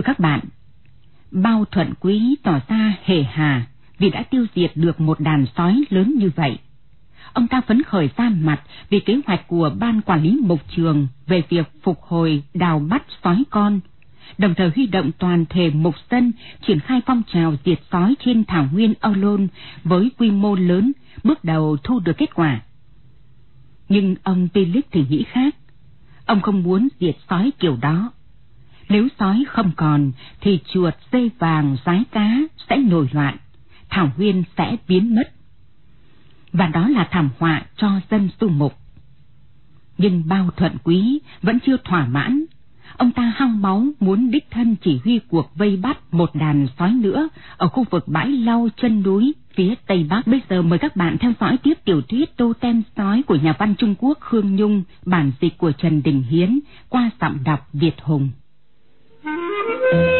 Thưa các bạn, Bao Thuận Quý tỏ ra hề hà vì đã tiêu diệt được một đàn sói lớn như vậy. Ông ta phấn khởi ra mặt vì kế hoạch của Ban Quản lý mộc Trường về việc phục hồi đào bắt sói con, đồng thời huy động toàn thể mộc dân triển khai phong trào diệt sói trên thảo nguyên Âu Lôn với quy mô lớn, bước đầu thu được kết quả. Nhưng ông Philip thì nghĩ khác. Ông không muốn diệt sói kiểu đó. Nếu sói không còn, thì chuột, dây vàng, rái cá sẽ nổi loạn, thảo nguyên sẽ biến mất. Và đó là thảm họa cho dân tu mục. Nhưng bao thuận quý vẫn chưa thỏa mãn. Ông ta hăng máu muốn đích thân chỉ huy cuộc vây bắt một đàn sói nữa ở khu vực bãi lau chân núi phía Tây Bắc. Bây giờ mời các bạn theo dõi tiếp tiểu thuyết Tô Tem Sói của nhà văn Trung Quốc Khương Nhung, bản dịch của Trần Đình Hiến, qua giọng đọc Việt Hùng biển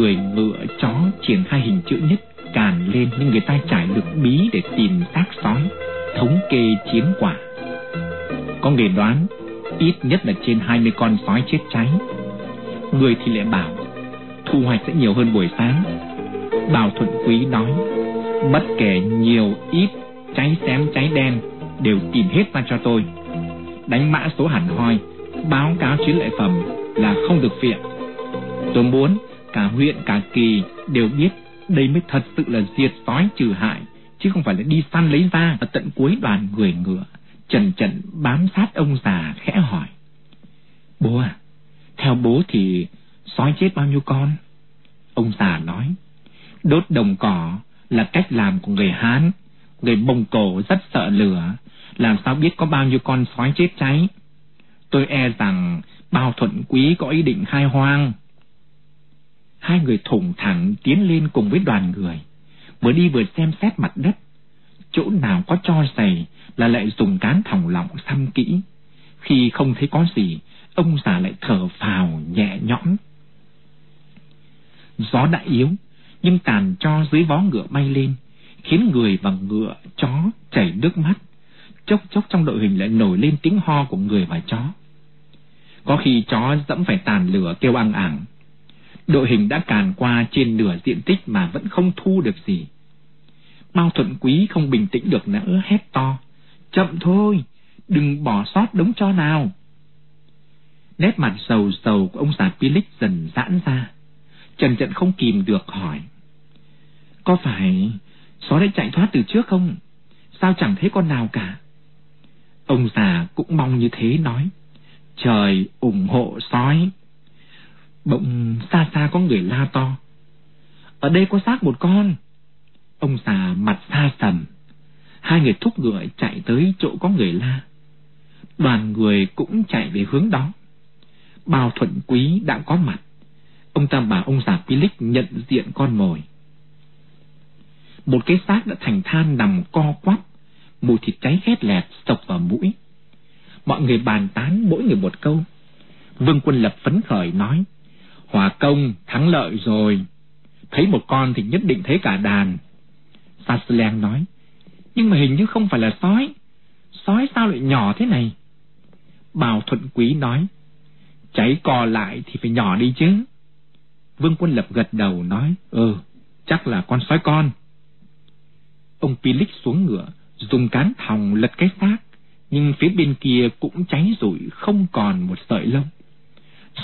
người ngựa chó triển khai hình chữ nhất, càn lên nhưng người ta trải được bí để tìm xác sói, thống kê chiến quả. Có người đoán, ít nhất là trên 20 con sói chết cháy. Người thì lại bảo, thu hoạch sẽ nhiều hơn buổi sáng. Bảo thuận quý nói, bất kể nhiều, ít, cháy xém, cháy đen, đều tìm hết ra cho tôi. Đánh mã số hẳn hoi, báo cáo chiến lợi phẩm là không được phiện. Tôi muốn cả huyện cả kỳ đều biết đây mới thật sự là diệt sói trừ hại, chứ không phải là đi săn lấy ra ở tận cuối đoàn người ngựa. Trần Trần bám sát ông già khẽ hỏi. Bố à, theo bố thì sói chết bao nhiêu con? Ông già nói, đốt đồng cỏ là cách làm của người Hán. Người bồng Cổ rất sợ lửa, làm sao biết có bao nhiêu con sói chết cháy. Tôi e rằng bao thuận quý có ý định khai hoang. Hai người thủng thẳng tiến lên cùng với đoàn người, vừa đi vừa xem xét mặt đất. Chỗ nào có cho giày là lại dùng cán thòng lọng xăm kỹ. Khi không thấy có gì, ông già lại thở phào nhẹ nhõm. Gió đã yếu, nhưng tàn cho dưới vó ngựa bay lên, khiến người và ngựa, chó chảy nước mắt. Chốc chốc trong đội hình lại nổi lên tiếng ho của người và chó. Có khi chó dẫm phải tàn lửa kêu ăn ảng. Đội hình đã càn qua trên nửa diện tích mà vẫn không thu được gì. Mao Thuận Quý không bình tĩnh được nữa hét to. Chậm thôi, đừng bỏ sót đống cho nào. Nét mặt sầu sầu của ông già Pilic dần giãn ra. Trần trận không kìm được hỏi. Có phải sói đã chạy thoát từ trước không? Sao chẳng thấy con nào cả? Ông già cũng mong như thế nói trời ủng hộ sói. Bỗng xa xa có người la to. Ở đây có xác một con. Ông già mặt xa sầm. Hai người thúc ngựa chạy tới chỗ có người la. Đoàn người cũng chạy về hướng đó. Bao thuận quý đã có mặt. Ông ta bảo ông già Philip nhận diện con mồi. Một cái xác đã thành than nằm co quắp, mùi thịt cháy khét lẹt sộc vào mũi. Mọi người bàn tán mỗi người một câu. Vương Quân Lập phấn khởi nói, Hòa công thắng lợi rồi, thấy một con thì nhất định thấy cả đàn. Saslen nói, nhưng mà hình như không phải là sói, sói sao lại nhỏ thế này? Bào Thuận Quý nói, cháy cò lại thì phải nhỏ đi chứ. Vương Quân Lập gật đầu nói, ừ, chắc là con sói con. Ông Pilic xuống ngựa, dùng cán thòng lật cái xác, nhưng phía bên kia cũng cháy rụi không còn một sợi lông.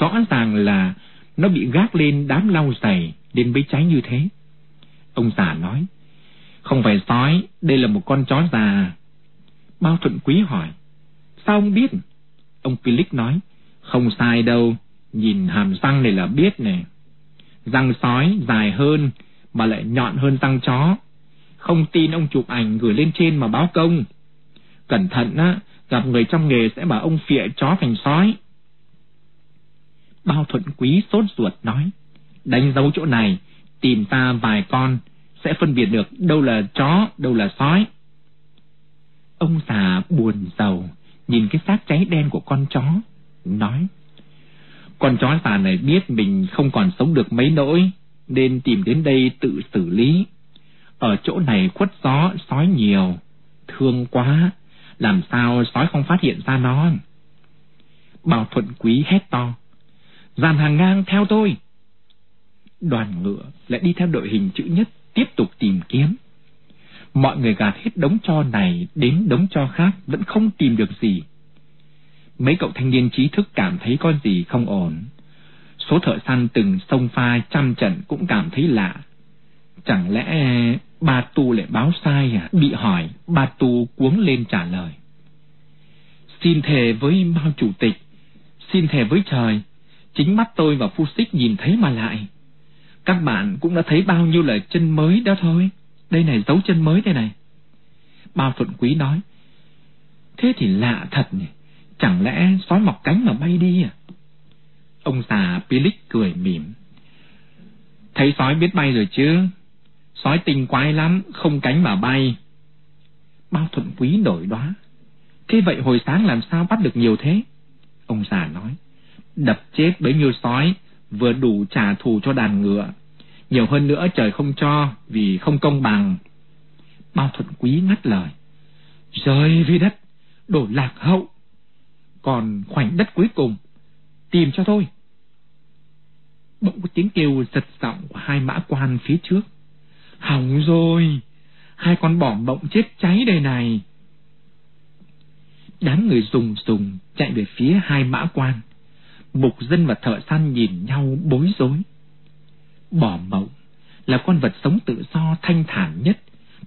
Rõ ràng là nó bị gác lên đám lau dày nên bấy cháy như thế. Ông già nói, không phải sói, đây là một con chó già. Bao Thuận Quý hỏi, sao ông biết? Ông philip nói, không sai đâu, nhìn hàm răng này là biết nè. Răng sói dài hơn mà lại nhọn hơn răng chó. Không tin ông chụp ảnh gửi lên trên mà báo công. Cẩn thận á, gặp người trong nghề sẽ bảo ông phịa chó thành sói. Bao thuận quý sốt ruột nói, đánh dấu chỗ này, tìm ta vài con, sẽ phân biệt được đâu là chó, đâu là sói. Ông già buồn giàu, nhìn cái xác cháy đen của con chó, nói, con chó già này biết mình không còn sống được mấy nỗi, nên tìm đến đây tự xử lý. Ở chỗ này khuất gió, sói nhiều, thương quá, làm sao sói không phát hiện ra nó. Bảo thuận quý hét to, dàn hàng ngang theo tôi. Đoàn ngựa lại đi theo đội hình chữ nhất, tiếp tục tìm kiếm. Mọi người gạt hết đống cho này đến đống cho khác vẫn không tìm được gì. Mấy cậu thanh niên trí thức cảm thấy có gì không ổn. Số thợ săn từng sông pha trăm trận cũng cảm thấy lạ. Chẳng lẽ ba tu lại báo sai à? Bị hỏi, ba tu cuống lên trả lời. Xin thề với Mao Chủ tịch, xin thề với trời, chính mắt tôi và Phu Xích nhìn thấy mà lại. Các bạn cũng đã thấy bao nhiêu là chân mới đó thôi. Đây này, dấu chân mới đây này. Bao Thuận Quý nói, thế thì lạ thật nhỉ. Chẳng lẽ sói mọc cánh mà bay đi à? Ông già Pilic cười mỉm. Thấy sói biết bay rồi chứ? Sói tinh quái lắm, không cánh mà bay. Bao thuận quý nổi đoá. Thế vậy hồi sáng làm sao bắt được nhiều thế? Ông già nói. Đập chết bấy nhiêu sói, vừa đủ trả thù cho đàn ngựa. Nhiều hơn nữa trời không cho, vì không công bằng. Bao thuận quý ngắt lời. Rơi vì đất, đổ lạc hậu. Còn khoảnh đất cuối cùng, tìm cho thôi. Bỗng có tiếng kêu giật giọng của hai mã quan phía trước. Hỏng rồi, hai con bỏm bỗng chết cháy đây này. Đám người dùng dùng chạy về phía hai mã quan. Mục dân và thợ săn nhìn nhau bối rối. Bò mộng là con vật sống tự do thanh thản nhất,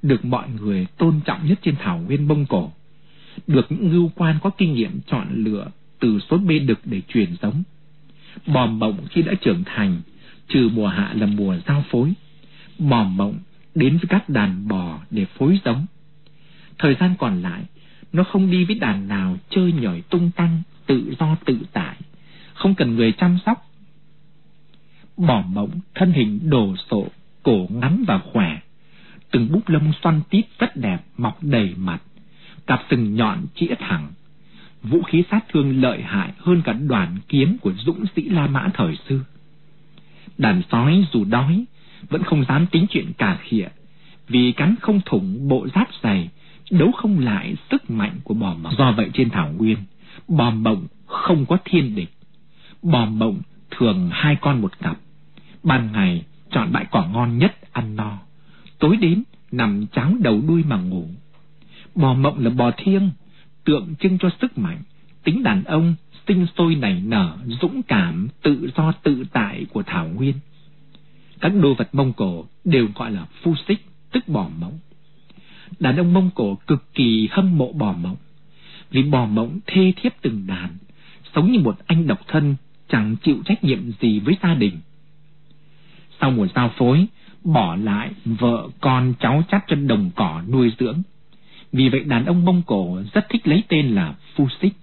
được mọi người tôn trọng nhất trên thảo nguyên bông cổ. Được những ngưu quan có kinh nghiệm chọn lựa từ số bê đực để truyền giống. Bò mộng khi đã trưởng thành, trừ mùa hạ là mùa giao phối. Bò mộng đến với các đàn bò để phối giống. Thời gian còn lại, nó không đi với đàn nào chơi nhảy tung tăng, tự do tự tại, không cần người chăm sóc. Bò mộng, thân hình đồ sộ, cổ ngắn và khỏe, từng búp lông xoăn tít rất đẹp mọc đầy mặt, cặp sừng nhọn chĩa thẳng, vũ khí sát thương lợi hại hơn cả đoàn kiếm của dũng sĩ La Mã thời xưa. Đàn sói dù đói, vẫn không dám tính chuyện cà khịa, vì cắn không thủng bộ giáp dày, đấu không lại sức mạnh của bò mộng. Do vậy trên thảo nguyên, bò mộng không có thiên địch. Bò mộng thường hai con một cặp. Ban ngày chọn bãi cỏ ngon nhất ăn no, tối đến nằm cháo đầu đuôi mà ngủ. Bò mộng là bò thiêng, tượng trưng cho sức mạnh, tính đàn ông sinh sôi nảy nở, dũng cảm, tự do tự tại của Thảo Nguyên. Các đồ vật Mông Cổ đều gọi là phu xích, tức bò mộng. Đàn ông Mông Cổ cực kỳ hâm mộ bò mộng, vì bò mộng thê thiếp từng đàn, sống như một anh độc thân, chẳng chịu trách nhiệm gì với gia đình. Sau mùa giao phối, bỏ lại vợ con cháu chắt cho đồng cỏ nuôi dưỡng. Vì vậy đàn ông Mông Cổ rất thích lấy tên là Phu Xích.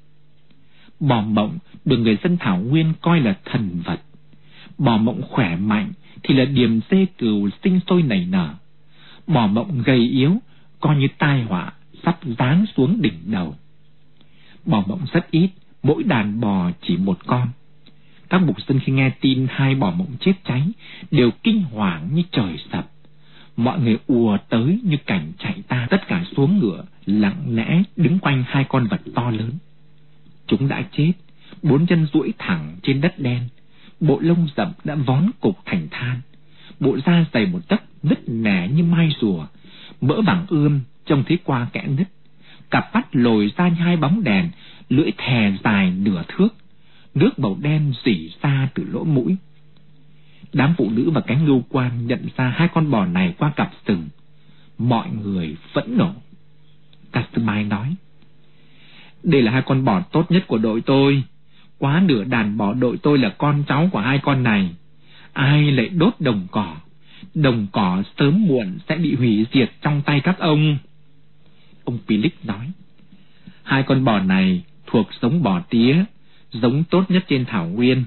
Bò mộng được người dân Thảo Nguyên coi là thần vật. Bò mộng khỏe mạnh thì là điểm dê cừu sinh sôi nảy nở. Bò mộng gầy yếu coi như tai họa sắp giáng xuống đỉnh đầu. Bò mộng rất ít, mỗi đàn bò chỉ một con. Các mục dân khi nghe tin hai bò mộng chết cháy, đều kinh hoàng như trời sập. Mọi người ùa tới như cảnh chạy ta tất cả xuống ngựa, lặng lẽ đứng quanh hai con vật to lớn. Chúng đã chết, bốn chân duỗi thẳng trên đất đen, bộ lông rậm đã vón cục thành than, bộ da dày một tấc nứt nẻ như mai rùa, mỡ bằng ươm trông thấy qua kẽ nứt, cặp mắt lồi ra như hai bóng đèn, lưỡi thè dài nửa thước, nước màu đen rỉ ra từ lỗ mũi. Đám phụ nữ và cánh ngưu quan nhận ra hai con bò này qua cặp sừng. Mọi người phẫn nộ. Castamai nói, Đây là hai con bò tốt nhất của đội tôi. Quá nửa đàn bò đội tôi là con cháu của hai con này. Ai lại đốt đồng cỏ? Đồng cỏ sớm muộn sẽ bị hủy diệt trong tay các ông. Ông Philip nói, Hai con bò này thuộc giống bò tía, giống tốt nhất trên thảo nguyên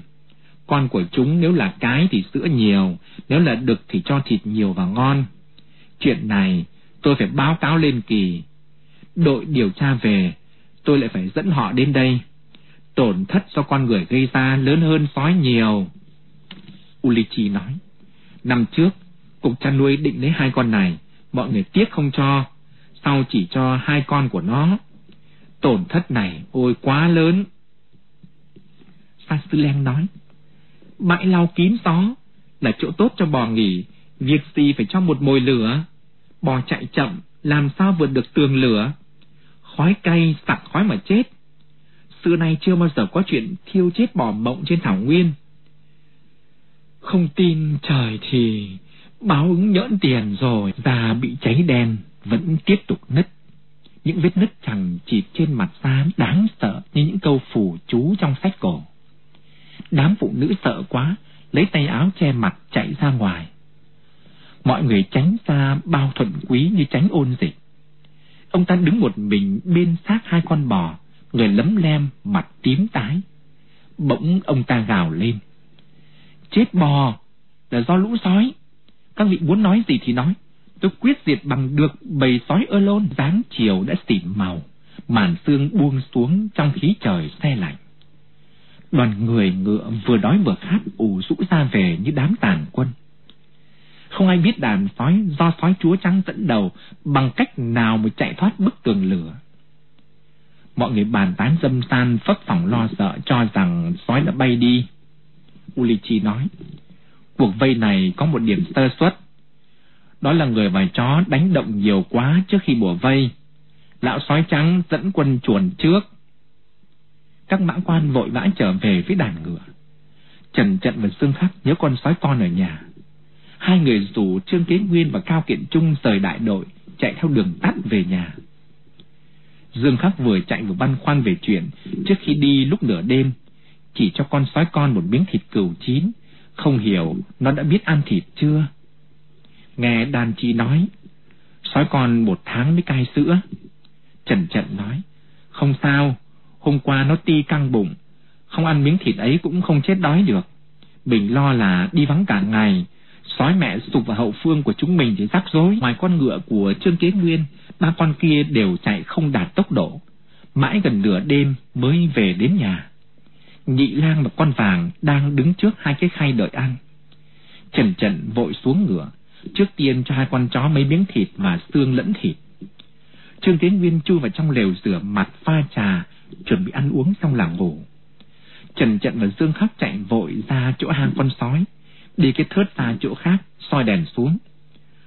con của chúng nếu là cái thì sữa nhiều, nếu là đực thì cho thịt nhiều và ngon. Chuyện này tôi phải báo cáo lên kỳ. Đội điều tra về, tôi lại phải dẫn họ đến đây. Tổn thất do con người gây ra lớn hơn sói nhiều. Ulichi nói, năm trước, cục chăn nuôi định lấy hai con này, mọi người tiếc không cho, sau chỉ cho hai con của nó. Tổn thất này ôi quá lớn. Sa Sư nói, bãi lau kín gió là chỗ tốt cho bò nghỉ việc gì phải cho một mồi lửa? Bò chạy chậm làm sao vượt được tường lửa? Khói cay sặc khói mà chết. Xưa nay chưa bao giờ có chuyện thiêu chết bò mộng trên thảo nguyên. Không tin trời thì báo ứng nhỡn tiền rồi da bị cháy đen vẫn tiếp tục nứt. Những vết nứt chẳng chỉ trên mặt da đáng sợ như những câu phủ chú trong sách cổ. Đám phụ nữ sợ quá, lấy tay áo che mặt chạy ra ngoài. Mọi người tránh xa bao thuận quý như tránh ôn dịch. Ông ta đứng một mình bên xác hai con bò, người lấm lem, mặt tím tái. Bỗng ông ta gào lên. Chết bò, là do lũ sói. Các vị muốn nói gì thì nói. Tôi quyết diệt bằng được bầy sói ơ lôn. Dáng chiều đã xỉn màu, màn xương buông xuống trong khí trời xe lạnh. Đoàn người ngựa vừa đói vừa khát ủ rũ ra về như đám tàn quân. Không ai biết đàn sói do sói chúa trắng dẫn đầu bằng cách nào mà chạy thoát bức tường lửa. Mọi người bàn tán dâm san phấp phỏng lo sợ cho rằng sói đã bay đi. Ulichi nói, cuộc vây này có một điểm sơ suất. Đó là người và chó đánh động nhiều quá trước khi bùa vây. Lão sói trắng dẫn quân chuồn trước các mã quan vội vã trở về với đàn ngựa. Trần Trận và Dương Khắc nhớ con sói con ở nhà. Hai người rủ Trương Kế Nguyên và Cao Kiện Trung rời đại đội, chạy theo đường tắt về nhà. Dương Khắc vừa chạy vừa băn khoăn về chuyện trước khi đi lúc nửa đêm, chỉ cho con sói con một miếng thịt cừu chín, không hiểu nó đã biết ăn thịt chưa. Nghe đàn chi nói, sói con một tháng mới cai sữa. Trần Trận nói, không sao, Hôm qua nó ti căng bụng, không ăn miếng thịt ấy cũng không chết đói được. Bình lo là đi vắng cả ngày, sói mẹ sụp vào hậu phương của chúng mình thì rắc rối. Ngoài con ngựa của Trương Kế Nguyên, ba con kia đều chạy không đạt tốc độ. Mãi gần nửa đêm mới về đến nhà. Nhị lang và con vàng đang đứng trước hai cái khay đợi ăn. Trần Trần vội xuống ngựa, trước tiên cho hai con chó mấy miếng thịt và xương lẫn thịt. Trương Tiến Nguyên chui vào trong lều rửa mặt pha trà, chuẩn bị ăn uống xong làng ngủ. Trần Trận và Dương Khắc chạy vội ra chỗ hang con sói, đi cái thớt ra chỗ khác, soi đèn xuống.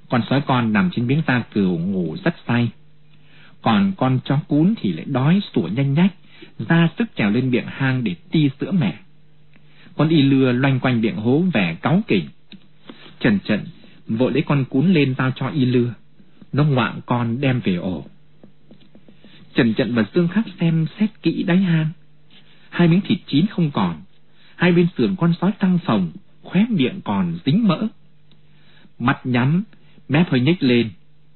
Con sói con nằm trên miếng da cừu ngủ rất say. Còn con chó cún thì lại đói sủa nhanh nhách, ra sức trèo lên miệng hang để ti sữa mẹ. Con y lừa loanh quanh miệng hố vẻ cáu kỉnh. Trần Trận vội lấy con cún lên giao cho y lừa. Nó ngoạng con đem về ổ. Trần Trận và Dương Khắc xem xét kỹ đáy hang. Hai miếng thịt chín không còn, hai bên sườn con sói tăng phồng, khóe miệng còn dính mỡ. Mắt nhắm, mép hơi nhếch lên,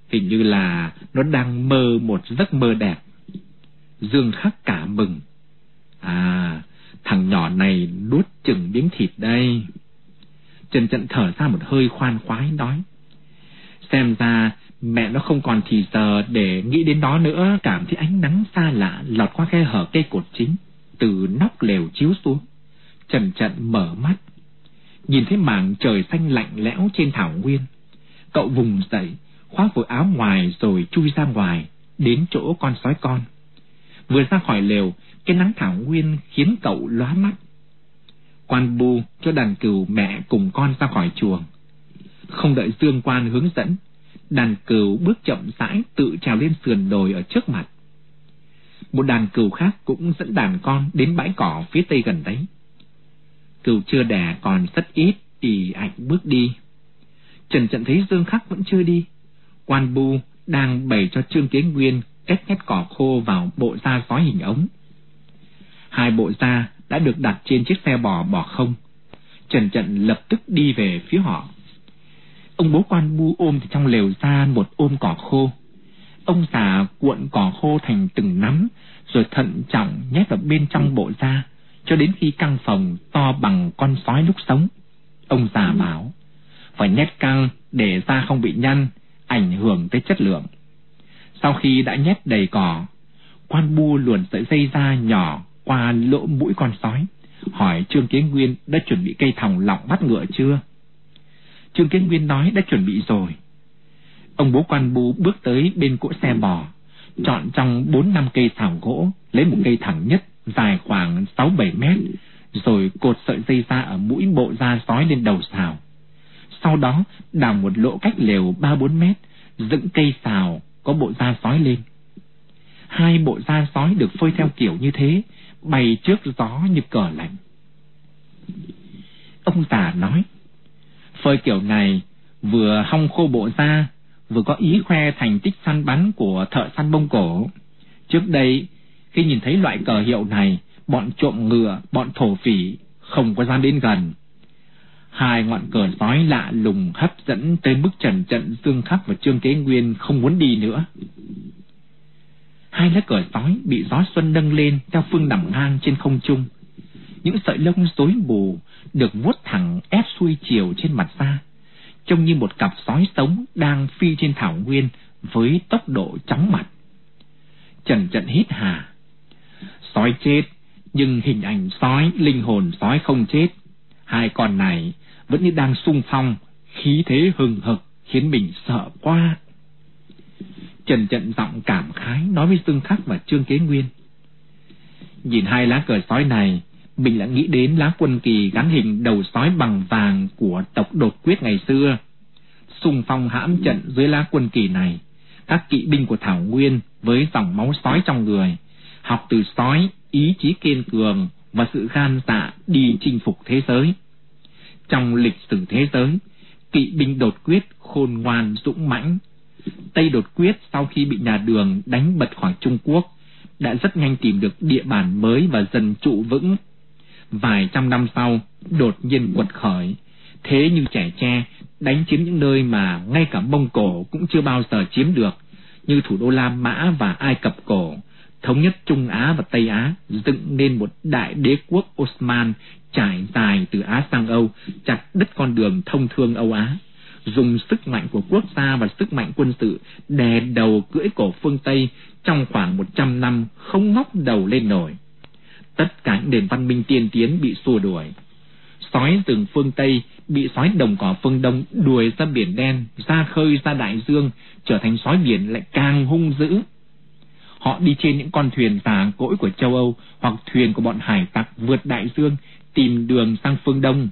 hình như là nó đang mơ một giấc mơ đẹp. Dương Khắc cả mừng. À, thằng nhỏ này nuốt chừng miếng thịt đây. Trần Trận thở ra một hơi khoan khoái nói. Xem ra Mẹ nó không còn thì giờ để nghĩ đến đó nữa, cảm thấy ánh nắng xa lạ lọt qua khe hở cây cột chính, từ nóc lều chiếu xuống. Trần trận mở mắt, nhìn thấy mảng trời xanh lạnh lẽo trên thảo nguyên. Cậu vùng dậy, khoác vội áo ngoài rồi chui ra ngoài, đến chỗ con sói con. Vừa ra khỏi lều, cái nắng thảo nguyên khiến cậu lóa mắt. Quan bu cho đàn cừu mẹ cùng con ra khỏi chuồng. Không đợi Dương Quan hướng dẫn, đàn cừu bước chậm rãi tự trèo lên sườn đồi ở trước mặt. Một đàn cừu khác cũng dẫn đàn con đến bãi cỏ phía tây gần đấy. Cừu chưa đẻ còn rất ít thì ảnh bước đi. Trần trận thấy Dương Khắc vẫn chưa đi. Quan Bu đang bày cho Trương Kế Nguyên cách nhét cỏ khô vào bộ da sói hình ống. Hai bộ da đã được đặt trên chiếc xe bò bò không. Trần trận lập tức đi về phía họ. Ông bố quan bu ôm từ trong lều ra một ôm cỏ khô. Ông già cuộn cỏ khô thành từng nắm, rồi thận trọng nhét vào bên trong bộ da, cho đến khi căn phòng to bằng con sói lúc sống. Ông già bảo, phải nhét căng để da không bị nhăn, ảnh hưởng tới chất lượng. Sau khi đã nhét đầy cỏ, quan bu luồn sợi dây da nhỏ qua lỗ mũi con sói, hỏi Trương Kế Nguyên đã chuẩn bị cây thòng lọng bắt ngựa chưa? Trương Kiến Nguyên nói đã chuẩn bị rồi. Ông bố quan bu bước tới bên cỗ xe bò, chọn trong bốn năm cây thảo gỗ, lấy một cây thẳng nhất, dài khoảng sáu bảy mét, rồi cột sợi dây ra ở mũi bộ da sói lên đầu xào. Sau đó đào một lỗ cách lều ba bốn mét, dựng cây xào có bộ da sói lên. Hai bộ da sói được phơi theo kiểu như thế, bay trước gió như cờ lạnh. Ông già nói, Phơi kiểu này vừa hong khô bộ da, vừa có ý khoe thành tích săn bắn của thợ săn bông cổ. Trước đây, khi nhìn thấy loại cờ hiệu này, bọn trộm ngựa, bọn thổ phỉ không có dám đến gần. Hai ngọn cờ sói lạ lùng hấp dẫn tới mức trần trận Dương Khắc và Trương Kế Nguyên không muốn đi nữa. Hai lá cờ sói bị gió xuân nâng lên theo phương nằm ngang trên không trung. Những sợi lông rối bù được vuốt thẳng ép xuôi chiều trên mặt da, trông như một cặp sói sống đang phi trên thảo nguyên với tốc độ chóng mặt. Trần trận hít hà. Sói chết, nhưng hình ảnh sói, linh hồn sói không chết. Hai con này vẫn như đang sung phong, khí thế hừng hực khiến mình sợ quá. Trần trận giọng cảm khái nói với Dương Khắc và Trương Kế Nguyên. Nhìn hai lá cờ sói này, mình lại nghĩ đến lá quân kỳ gắn hình đầu sói bằng vàng của tộc đột quyết ngày xưa. Xung phong hãm trận dưới lá quân kỳ này, các kỵ binh của Thảo Nguyên với dòng máu sói trong người, học từ sói, ý chí kiên cường và sự gan dạ đi chinh phục thế giới. Trong lịch sử thế giới, kỵ binh đột quyết khôn ngoan dũng mãnh. Tây đột quyết sau khi bị nhà đường đánh bật khỏi Trung Quốc, đã rất nhanh tìm được địa bàn mới và dần trụ vững vài trăm năm sau, đột nhiên quật khởi. Thế như trẻ tre đánh chiếm những nơi mà ngay cả mông cổ cũng chưa bao giờ chiếm được, như thủ đô la mã và ai cập cổ, thống nhất trung á và tây á, dựng nên một đại đế quốc osman trải dài từ á sang âu, chặt đứt con đường thông thương âu á, dùng sức mạnh của quốc gia và sức mạnh quân sự đè đầu cưỡi cổ phương tây trong khoảng một trăm năm không ngóc đầu lên nổi tất cả những nền văn minh tiên tiến bị xua đuổi. Sói rừng phương Tây bị sói đồng cỏ phương Đông đuổi ra biển đen, ra khơi ra đại dương, trở thành sói biển lại càng hung dữ. Họ đi trên những con thuyền giả cỗi của châu Âu hoặc thuyền của bọn hải tặc vượt đại dương tìm đường sang phương Đông.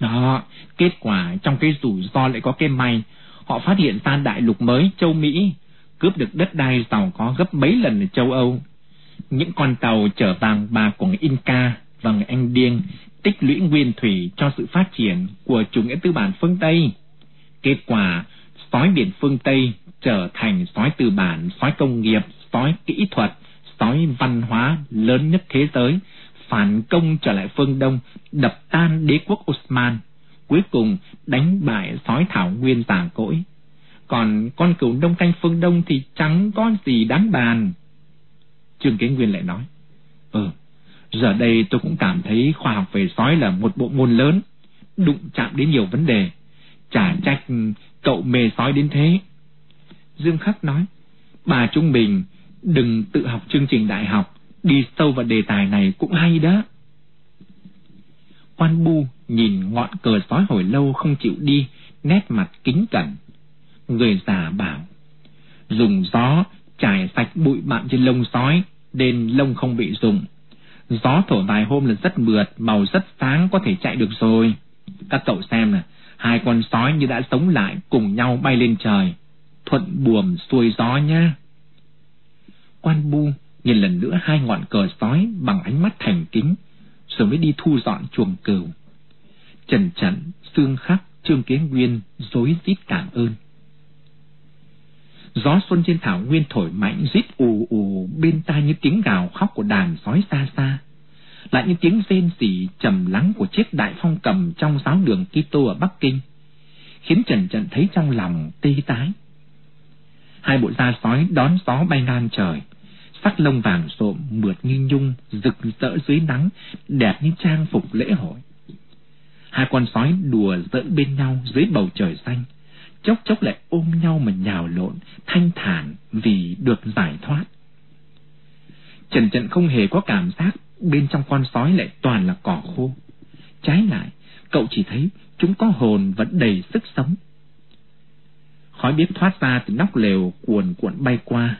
Đó, kết quả trong cái rủi ro lại có cái may, họ phát hiện ra đại lục mới châu Mỹ, cướp được đất đai giàu có gấp mấy lần ở châu Âu những con tàu chở vàng bạc của người Inca và người Anh Điên tích lũy nguyên thủy cho sự phát triển của chủ nghĩa tư bản phương Tây. Kết quả, sói biển phương Tây trở thành sói tư bản, sói công nghiệp, sói kỹ thuật, sói văn hóa lớn nhất thế giới, phản công trở lại phương Đông, đập tan đế quốc Osman, cuối cùng đánh bại sói thảo nguyên tàng cỗi. Còn con cừu đông canh phương Đông thì chẳng có gì đáng bàn. Trương Kế Nguyên lại nói, Ừ, giờ đây tôi cũng cảm thấy khoa học về sói là một bộ môn lớn, đụng chạm đến nhiều vấn đề. Chả trách cậu mê sói đến thế. Dương Khắc nói, bà chúng mình đừng tự học chương trình đại học, đi sâu vào đề tài này cũng hay đó. Quan Bu nhìn ngọn cờ sói hồi lâu không chịu đi, nét mặt kính cẩn. Người già bảo, dùng gió trải sạch bụi bặm trên lông sói, nên lông không bị rụng. Gió thổi vài hôm là rất mượt, màu rất sáng có thể chạy được rồi. Các cậu xem nè, hai con sói như đã sống lại cùng nhau bay lên trời. Thuận buồm xuôi gió nha. Quan Bu nhìn lần nữa hai ngọn cờ sói bằng ánh mắt thành kính, rồi mới đi thu dọn chuồng cừu. Trần Trần, Xương Khắc, Trương Kế Nguyên dối rít cảm ơn. Gió xuân trên thảo nguyên thổi mạnh rít ù ù bên tai như tiếng gào khóc của đàn sói xa xa. Lại như tiếng rên rỉ trầm lắng của chiếc đại phong cầm trong giáo đường Kitô ở Bắc Kinh, khiến Trần Trần thấy trong lòng tê tái. Hai bộ da sói đón gió bay ngang trời, sắc lông vàng sộm mượt như nhung, rực rỡ dưới nắng, đẹp như trang phục lễ hội. Hai con sói đùa giỡn bên nhau dưới bầu trời xanh, chốc chốc lại ôm nhau mà nhào lộn, thanh thản vì được giải thoát. Trần Trận không hề có cảm giác bên trong con sói lại toàn là cỏ khô. Trái lại, cậu chỉ thấy chúng có hồn vẫn đầy sức sống. Khói bếp thoát ra từ nóc lều cuồn cuộn bay qua.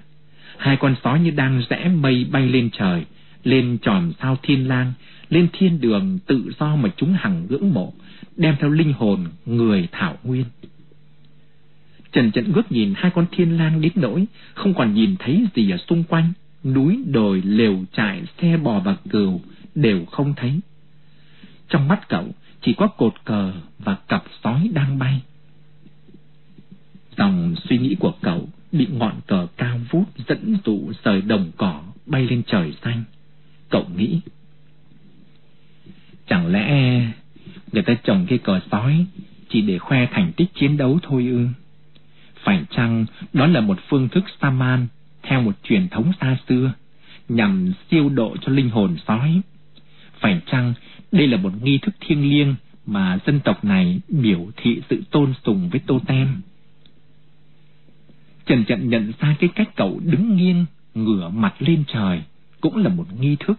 Hai con sói như đang rẽ mây bay lên trời, lên tròn sao thiên lang, lên thiên đường tự do mà chúng hằng ngưỡng mộ, đem theo linh hồn người thảo nguyên. Trần Trận ngước nhìn hai con thiên lang đến nỗi không còn nhìn thấy gì ở xung quanh, núi đồi lều trại xe bò và cừu đều không thấy. Trong mắt cậu chỉ có cột cờ và cặp sói đang bay. Dòng suy nghĩ của cậu bị ngọn cờ cao vút dẫn dụ rời đồng cỏ bay lên trời xanh. Cậu nghĩ, chẳng lẽ người ta trồng cái cờ sói chỉ để khoe thành tích chiến đấu thôi ư? Phải chăng đó là một phương thức Saman theo một truyền thống xa xưa nhằm siêu độ cho linh hồn sói? Phải chăng đây là một nghi thức thiêng liêng mà dân tộc này biểu thị sự tôn sùng với tô tem? Trần Trận nhận ra cái cách cậu đứng nghiêng, ngửa mặt lên trời cũng là một nghi thức.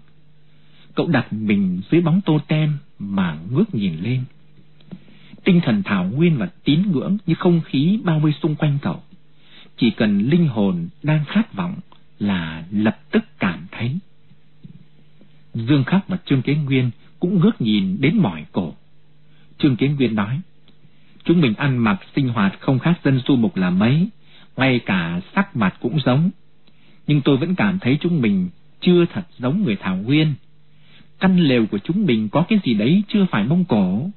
Cậu đặt mình dưới bóng tô tem mà ngước nhìn lên tinh thần thảo nguyên và tín ngưỡng như không khí bao vây xung quanh cậu. Chỉ cần linh hồn đang khát vọng là lập tức cảm thấy. Dương Khắc và Trương Kế Nguyên cũng ngước nhìn đến mỏi cổ. Trương Kế Nguyên nói, chúng mình ăn mặc sinh hoạt không khác dân su mục là mấy, ngay cả sắc mặt cũng giống. Nhưng tôi vẫn cảm thấy chúng mình chưa thật giống người Thảo Nguyên. Căn lều của chúng mình có cái gì đấy chưa phải Mông Cổ.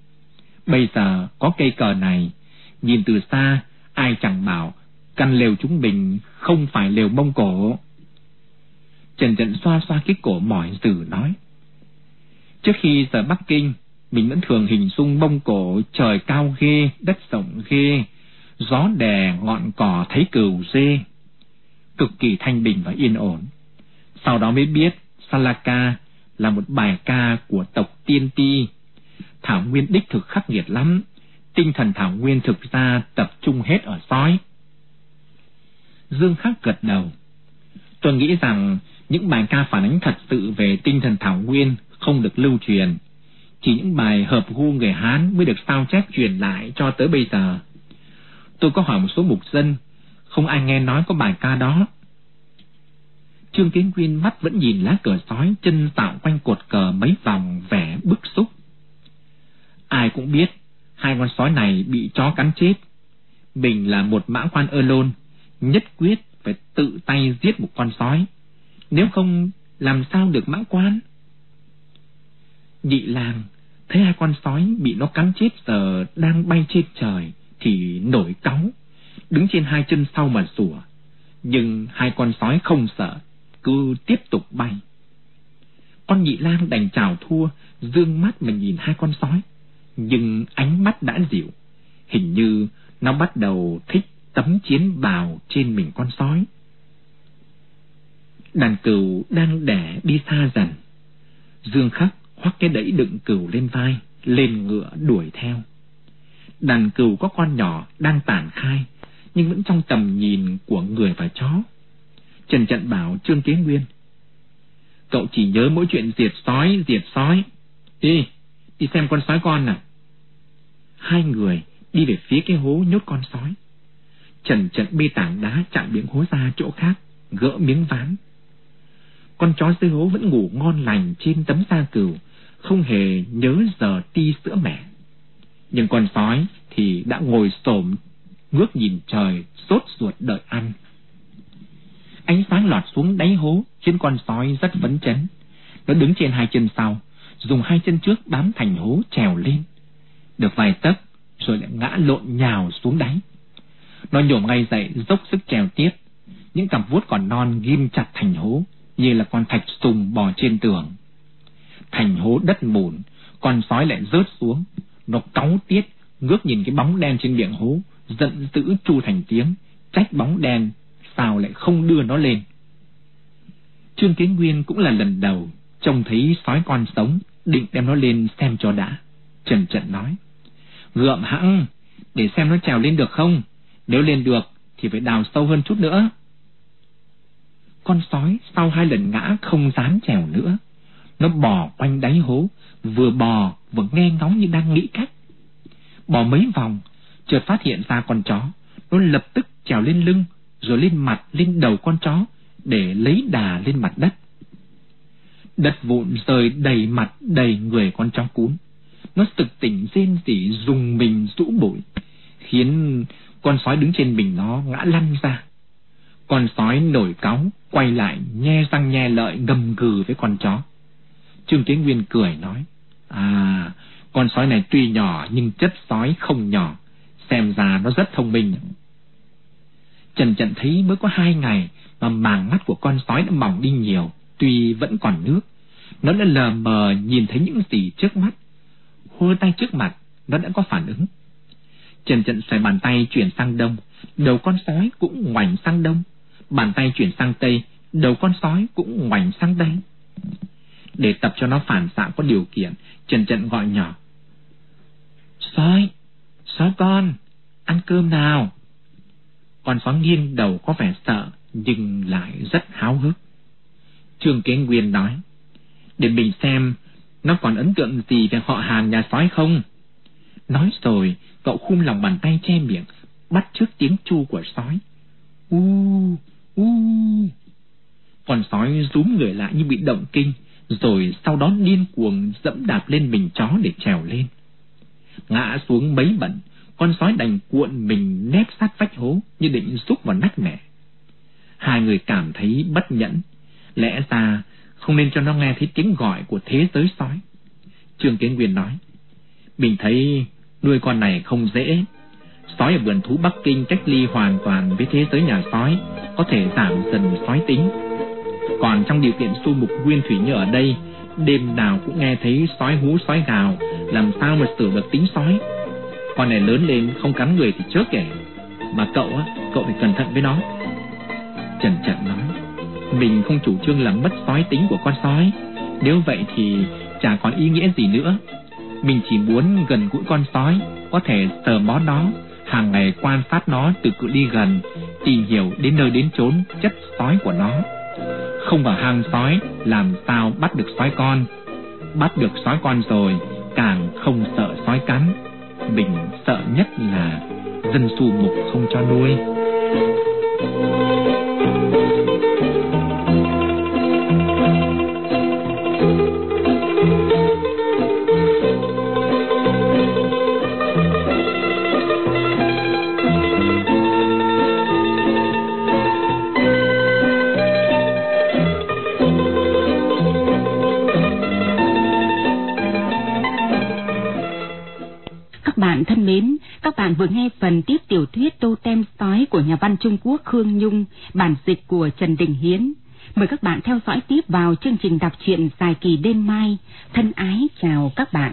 Bây giờ có cây cờ này, nhìn từ xa, ai chẳng bảo căn lều chúng mình không phải lều Mông Cổ. Trần Trận xoa xoa cái cổ mỏi từ nói. Trước khi rời Bắc Kinh, mình vẫn thường hình dung Mông Cổ trời cao ghê, đất rộng ghê, gió đè ngọn cỏ thấy cừu dê. Cực kỳ thanh bình và yên ổn. Sau đó mới biết Salaka là một bài ca của tộc Tiên Ti Thảo Nguyên đích thực khắc nghiệt lắm. Tinh thần Thảo Nguyên thực ra tập trung hết ở sói. Dương Khắc gật đầu. Tôi nghĩ rằng những bài ca phản ánh thật sự về tinh thần Thảo Nguyên không được lưu truyền. Chỉ những bài hợp gu người Hán mới được sao chép truyền lại cho tới bây giờ. Tôi có hỏi một số mục dân, không ai nghe nói có bài ca đó. Trương Kiến Nguyên mắt vẫn nhìn lá cờ sói chân tạo quanh cột cờ mấy vòng vẻ bức xúc. Cũng biết hai con sói này bị chó cắn chết. Mình là một mã quan ơ lôn, nhất quyết phải tự tay giết một con sói. Nếu không làm sao được mã quan? Nhị làng thấy hai con sói bị nó cắn chết giờ đang bay trên trời thì nổi cáu, đứng trên hai chân sau mà sủa. Nhưng hai con sói không sợ, cứ tiếp tục bay. Con nhị lang đành chào thua, dương mắt mà nhìn hai con sói nhưng ánh mắt đã dịu. Hình như nó bắt đầu thích tấm chiến bào trên mình con sói. Đàn cừu đang đẻ đi xa dần. Dương khắc khoác cái đẫy đựng cừu lên vai, lên ngựa đuổi theo. đàn cừu có con nhỏ đang tản khai, nhưng vẫn trong tầm nhìn của người và chó. Trần Trận bảo Trương Kế Nguyên, cậu chỉ nhớ mỗi chuyện diệt sói, diệt sói. Đi, đi xem con sói con nào. Hai người đi về phía cái hố nhốt con sói. Trần trần bê tảng đá chặn miệng hố ra chỗ khác, gỡ miếng ván. Con chó dưới hố vẫn ngủ ngon lành trên tấm da cừu, không hề nhớ giờ ti sữa mẹ. Nhưng con sói thì đã ngồi xổm ngước nhìn trời, sốt ruột đợi ăn. Ánh sáng lọt xuống đáy hố khiến con sói rất phấn chấn. Nó đứng trên hai chân sau, dùng hai chân trước bám thành hố trèo lên. Được vài tấc, rồi lại ngã lộn nhào xuống đáy. Nó nhổm ngay dậy, dốc sức trèo tiếp. Những cặp vuốt còn non ghim chặt thành hố, như là con thạch sùng bò trên tường. Thành hố đất mùn, con sói lại rớt xuống. Nó cáu tiết, ngước nhìn cái bóng đen trên miệng hố, giận dữ chu thành tiếng, trách bóng đen, sao lại không đưa nó lên. Trương Kiến Nguyên cũng là lần đầu trông thấy sói con sống, định đem nó lên xem cho đã. Trần Trận nói, gượm hãng, để xem nó trèo lên được không, nếu lên được thì phải đào sâu hơn chút nữa. Con sói sau hai lần ngã không dám trèo nữa. Nó bò quanh đáy hố, vừa bò vừa nghe ngóng như đang nghĩ cách. Bò mấy vòng, chợt phát hiện ra con chó, nó lập tức trèo lên lưng, rồi lên mặt, lên đầu con chó, để lấy đà lên mặt đất. Đất vụn rơi đầy mặt, đầy người con chó cún. Nó sực tỉnh rên rỉ dùng mình rũ bụi, khiến con sói đứng trên mình nó ngã lăn ra. Con sói nổi cáu, quay lại nhe răng nhe lợi gầm gừ với con chó. Trương Kiến Nguyên cười nói, À, con sói này tuy nhỏ nhưng chất sói không nhỏ, xem ra nó rất thông minh. Trần Trận thấy mới có hai ngày mà màng mắt của con sói đã mỏng đi nhiều, tuy vẫn còn nước. Nó đã lờ mờ nhìn thấy những gì trước mắt. Hôi tay trước mặt, nó đã có phản ứng. Trần Trận xoay bàn tay chuyển sang đông, đầu con sói cũng ngoảnh sang đông. Bàn tay chuyển sang tây, đầu con sói cũng ngoảnh sang tây Để tập cho nó phản xạ có điều kiện, Trần Trận gọi nhỏ. Sói, sói con, ăn cơm nào. Con sói nghiêng đầu có vẻ sợ, nhưng lại rất háo hức. Trương Kế Nguyên nói, để mình xem nó còn ấn tượng gì về họ hàn nhà sói không. Nói rồi, cậu khum lòng bàn tay che miệng, bắt trước tiếng chu của sói. U, u. Con sói rúm người lại như bị động kinh, rồi sau đó điên cuồng dẫm đạp lên mình chó để trèo lên. Ngã xuống mấy bẩn, con sói đành cuộn mình nép sát vách hố như định rúc vào nách mẹ. Hai người cảm thấy bất nhẫn, lẽ ra không nên cho nó nghe thấy tiếng gọi của thế giới sói. Trương Kiến Nguyên nói, mình thấy nuôi con này không dễ. Sói ở vườn thú Bắc Kinh cách ly hoàn toàn với thế giới nhà sói, có thể giảm dần sói tính. Còn trong điều kiện su mục nguyên thủy như ở đây, đêm nào cũng nghe thấy sói hú sói gào, làm sao mà sửa được tính sói. Con này lớn lên không cắn người thì chớ kể, mà cậu á, cậu phải cẩn thận với nó. Trần Trần nói, mình không chủ trương làm mất sói tính của con sói, nếu vậy thì chả còn ý nghĩa gì nữa. Mình chỉ muốn gần gũi con sói, có thể sờ mó nó, hàng ngày quan sát nó từ cự ly gần, tìm hiểu đến nơi đến chốn chất sói của nó. Không vào hang sói, làm sao bắt được sói con. Bắt được sói con rồi, càng không sợ sói cắn. Mình sợ nhất là dân su mục không cho nuôi. bạn văn Trung Quốc Khương Nhung, bản dịch của Trần Đình Hiến. Mời các bạn theo dõi tiếp vào chương trình đọc truyện dài kỳ đêm mai. Thân ái chào các bạn.